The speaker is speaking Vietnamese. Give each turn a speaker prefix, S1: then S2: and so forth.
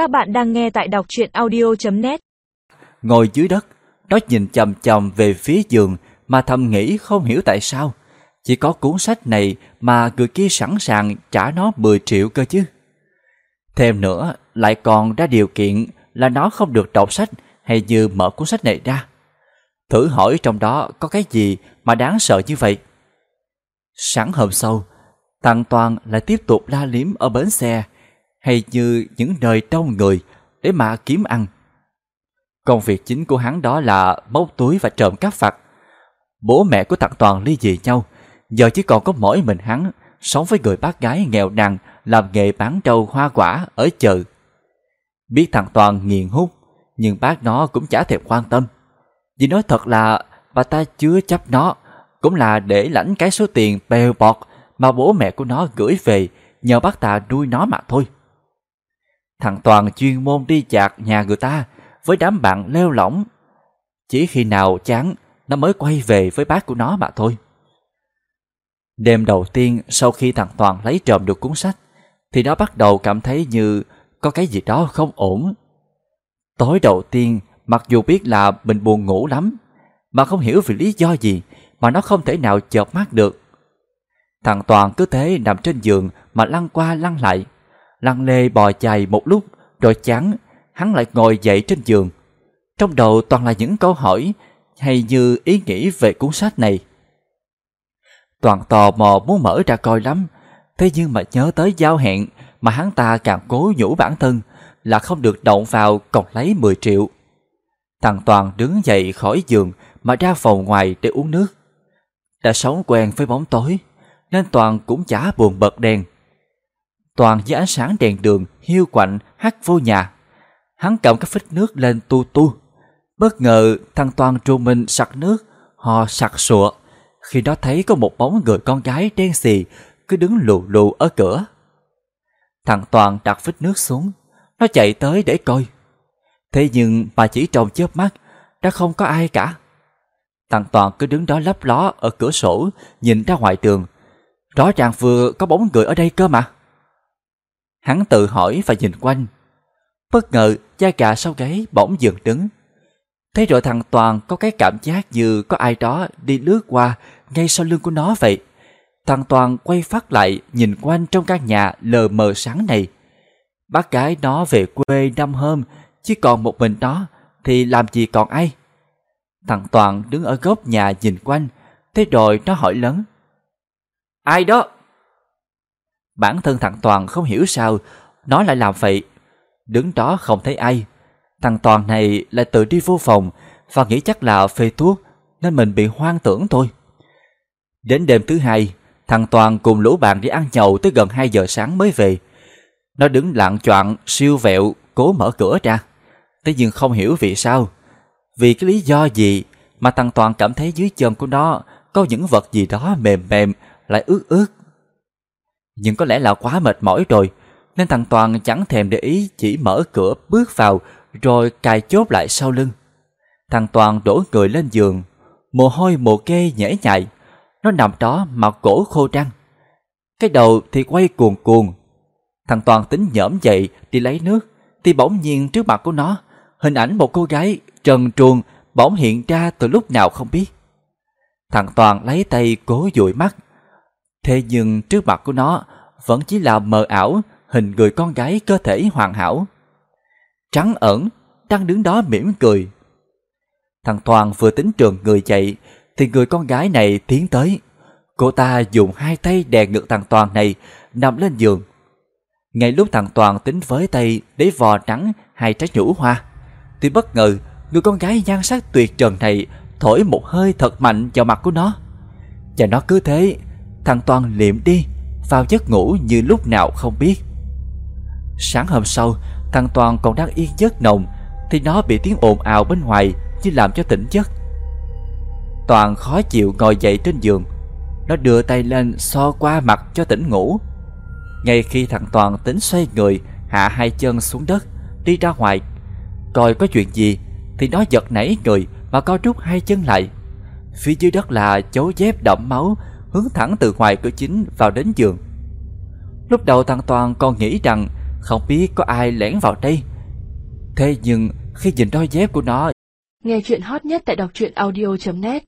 S1: Các bạn đang nghe tại đọc truyện audio.net
S2: Ngồi dưới đất, nó nhìn chầm chầm về phía giường mà thầm nghĩ không hiểu tại sao. Chỉ có cuốn sách này mà người kia sẵn sàng trả nó 10 triệu cơ chứ. Thêm nữa, lại còn ra điều kiện là nó không được đọc sách hay như mở cuốn sách này ra. Thử hỏi trong đó có cái gì mà đáng sợ như vậy? Sáng hôm sau, thằng Toàn lại tiếp tục la liếm ở bến xe hay như những nơi đông người để mà kiếm ăn. Công việc chính của hắn đó là móc túi và trộm cắp vặt. Bố mẹ của Tặng Toàn ly dị nhau, giờ chỉ còn có mỗi mình hắn sống với người bác gái nghèo nàn làm nghề bán trâu hoa quả ở chợ. Biết thằng Toàn nghiền hút, nhưng bác nó cũng chả thèm quan tâm. Vì nói thật là bà ta chưa chấp nó, cũng là để lãnh cái số tiền bèo bọt mà bố mẹ của nó gửi về nhờ bác ta nuôi nó mà thôi. Thằng Toàn chuyên môn đi chạc nhà người ta với đám bạn leo lỏng. Chỉ khi nào chán, nó mới quay về với bác của nó mà thôi. Đêm đầu tiên sau khi thằng Toàn lấy trộm được cuốn sách, thì nó bắt đầu cảm thấy như có cái gì đó không ổn. Tối đầu tiên, mặc dù biết là mình buồn ngủ lắm, mà không hiểu vì lý do gì mà nó không thể nào chợp mắt được. Thằng Toàn cứ thế nằm trên giường mà lăn qua lăn lại. Lăn lê bò chài một lúc, rồi chán, hắn lại ngồi dậy trên giường. Trong đầu toàn là những câu hỏi hay như ý nghĩ về cuốn sách này. Toàn tò mò muốn mở ra coi lắm, thế nhưng mà nhớ tới giao hẹn mà hắn ta càng cố nhủ bản thân là không được động vào còn lấy 10 triệu. Thằng Toàn đứng dậy khỏi giường mà ra phòng ngoài để uống nước. Đã sống quen với bóng tối, nên Toàn cũng chả buồn bật đèn. Toàn với ánh sáng đèn đường hiu quạnh hắt vô nhà. Hắn cầm cái phích nước lên tu tu. Bất ngờ thằng Toàn trù mình sặc nước, hò sặc sụa. Khi đó thấy có một bóng người con gái đen xì cứ đứng lù lù ở cửa. Thằng Toàn đặt phích nước xuống, nó chạy tới để coi. Thế nhưng mà chỉ trong chớp mắt, đã không có ai cả. Thằng Toàn cứ đứng đó lấp ló ở cửa sổ, nhìn ra ngoài tường. Rõ ràng vừa có bóng người ở đây cơ mà. Hắn tự hỏi và nhìn quanh. Bất ngờ, da gà sau gáy bỗng dừng đứng. Thế rồi thằng Toàn có cái cảm giác như có ai đó đi lướt qua ngay sau lưng của nó vậy. Thằng Toàn quay phát lại nhìn quanh trong căn nhà lờ mờ sáng này. Bác gái nó về quê năm hôm, chỉ còn một mình nó, thì làm gì còn ai? Thằng Toàn đứng ở góc nhà nhìn quanh, thế rồi nó hỏi lớn. Ai đó? Bản thân thằng Toàn không hiểu sao, nó lại làm vậy. Đứng đó không thấy ai. Thằng Toàn này lại tự đi vô phòng và nghĩ chắc là phê thuốc nên mình bị hoang tưởng thôi. Đến đêm thứ hai, thằng Toàn cùng lũ bạn đi ăn nhậu tới gần 2 giờ sáng mới về. Nó đứng lạng choạng, siêu vẹo, cố mở cửa ra. Thế nhưng không hiểu vì sao. Vì cái lý do gì mà thằng Toàn cảm thấy dưới chân của nó có những vật gì đó mềm mềm lại ướt ướt. Nhưng có lẽ là quá mệt mỏi rồi nên thằng Toàn chẳng thèm để ý chỉ mở cửa bước vào rồi cài chốt lại sau lưng. Thằng Toàn đổ người lên giường, mồ hôi mồ kê nhễ nhại. Nó nằm đó mà cổ khô răng. Cái đầu thì quay cuồn cuồn. Thằng Toàn tính nhỡm dậy đi lấy nước thì bỗng nhiên trước mặt của nó hình ảnh một cô gái trần truồng bỗng hiện ra từ lúc nào không biết. Thằng Toàn lấy tay cố dụi mắt. Thế nhưng trước mặt của nó vẫn chỉ là mờ ảo hình người con gái cơ thể hoàn hảo. Trắng ẩn, đang đứng đó mỉm cười. Thằng Toàn vừa tính trường người chạy thì người con gái này tiến tới. Cô ta dùng hai tay đè ngực thằng Toàn này nằm lên giường. Ngay lúc thằng Toàn tính với tay để vò nắng hai trái nhũ hoa thì bất ngờ người con gái nhan sắc tuyệt trần này thổi một hơi thật mạnh vào mặt của nó. Và nó cứ thế, thằng Toàn liệm đi vào giấc ngủ như lúc nào không biết. Sáng hôm sau, thằng Toàn còn đang yên giấc nồng thì nó bị tiếng ồn ào bên ngoài như làm cho tỉnh giấc. Toàn khó chịu ngồi dậy trên giường. Nó đưa tay lên so qua mặt cho tỉnh ngủ. Ngay khi thằng Toàn tính xoay người, hạ hai chân xuống đất, đi ra ngoài, coi có chuyện gì, thì nó giật nảy người mà co rút hai chân lại. Phía dưới đất là chấu dép đẫm máu, hướng thẳng từ ngoài cửa chính vào đến giường. Lúc đầu thằng Toàn còn nghĩ rằng Không biết có ai lẻn vào đây Thế nhưng khi nhìn đôi dép của nó
S3: Nghe chuyện hot nhất tại đọc truyện audio.net